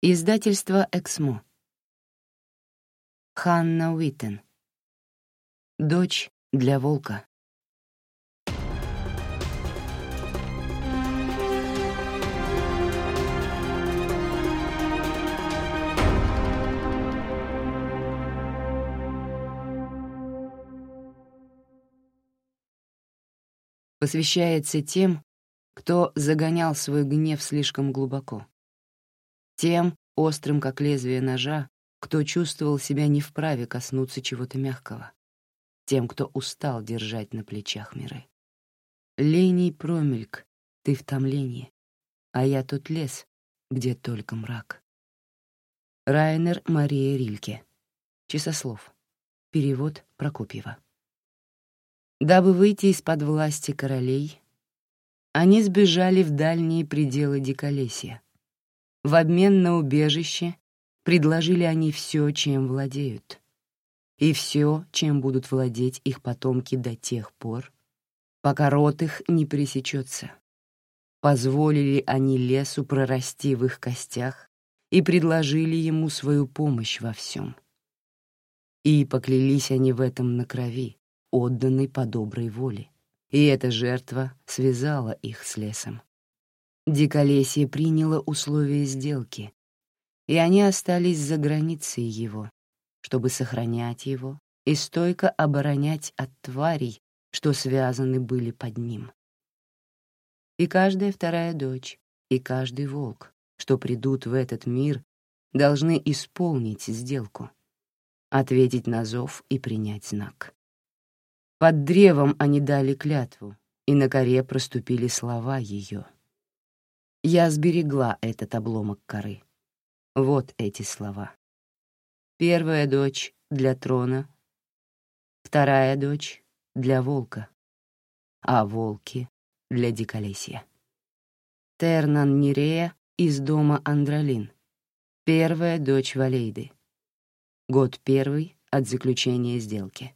Издательство «Эксмо». Ханна Уиттен. Дочь для волка. Посвящается тем, кто загонял свой гнев слишком глубоко. Тем, острым как лезвие ножа, кто чувствовал себя не вправе коснуться чего-то мягкого. Тем, кто устал держать на плечах миры. Лений промельк, ты в томлении, а я тот лес, где только мрак. Райнер Мария Рильке. Часослов. Перевод Прокопьева. Дабы выйти из-под власти королей, они сбежали в дальние пределы Диколесья — в обмен на убежище предложили они все, чем владеют, и все, чем будут владеть их потомки до тех пор, пока рот их не пресечется. Позволили они лесу прорасти в их костях и предложили ему свою помощь во всем. И поклялись они в этом на крови, отданной по доброй воле, и эта жертва связала их с лесом. Диколесье приняло условия сделки, и они остались за границей его, чтобы сохранять его и стойко оборонять от тварей, что связаны были под ним. И каждая вторая дочь, и каждый волк, что придут в этот мир, должны исполнить сделку, ответить на зов и принять знак. Под древом они дали клятву, и на коре проступили слова ее — я сберегла этот обломок коры. Вот эти слова. Первая дочь для трона, вторая дочь для волка, а волки для диколесья. Тернан Нерея из дома Андралин, первая дочь Валейды. Год первый от заключения сделки.